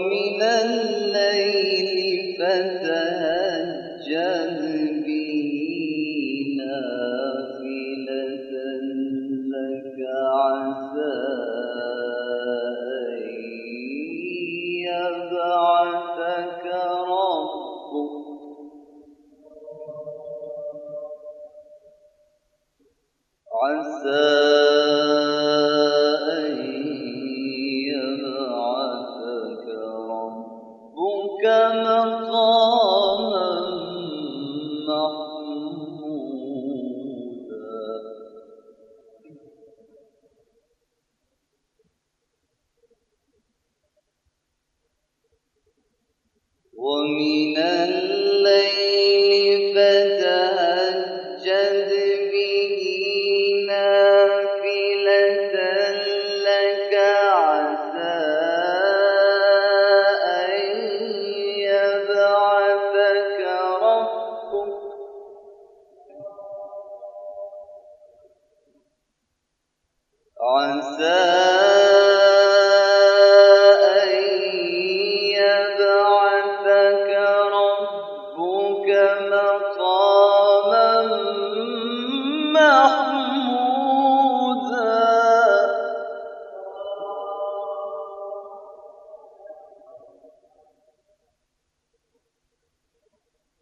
ومن الليل فتهجد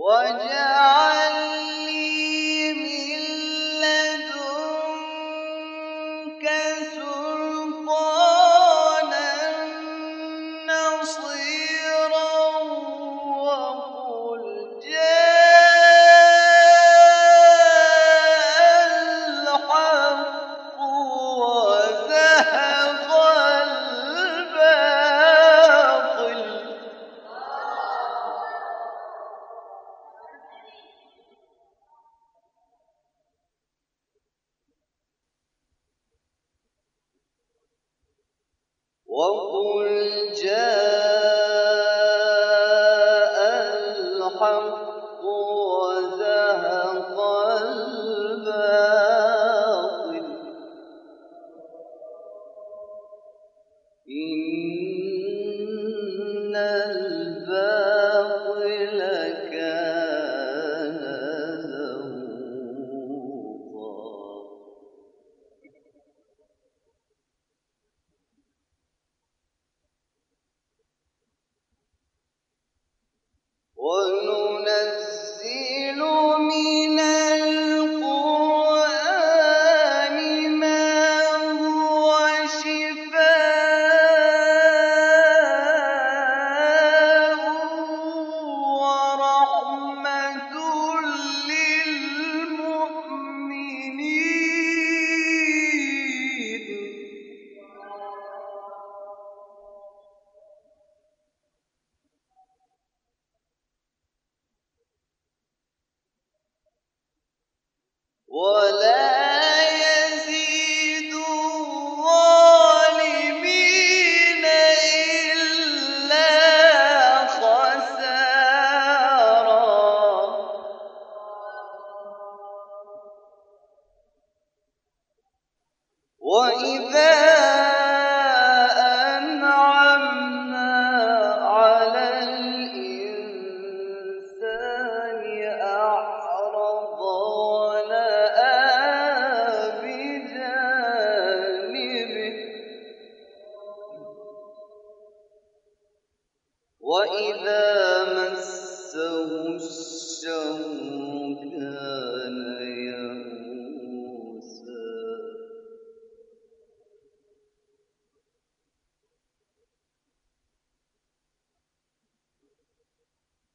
وجعل وقل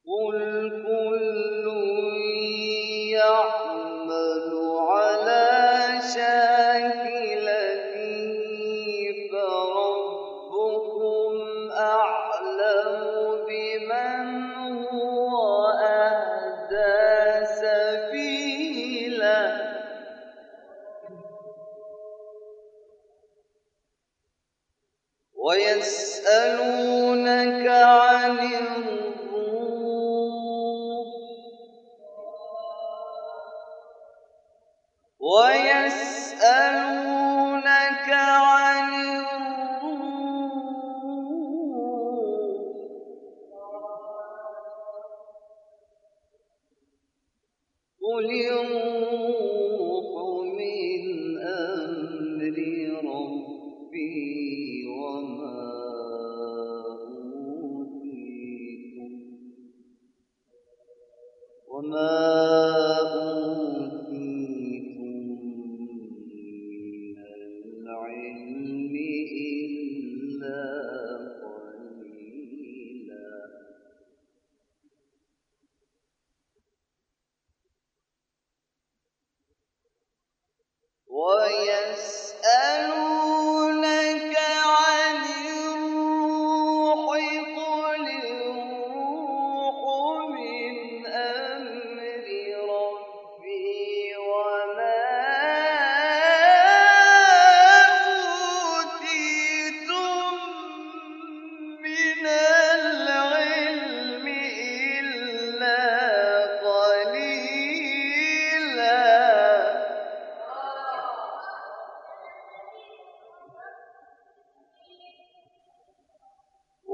قل ويسأل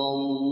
الله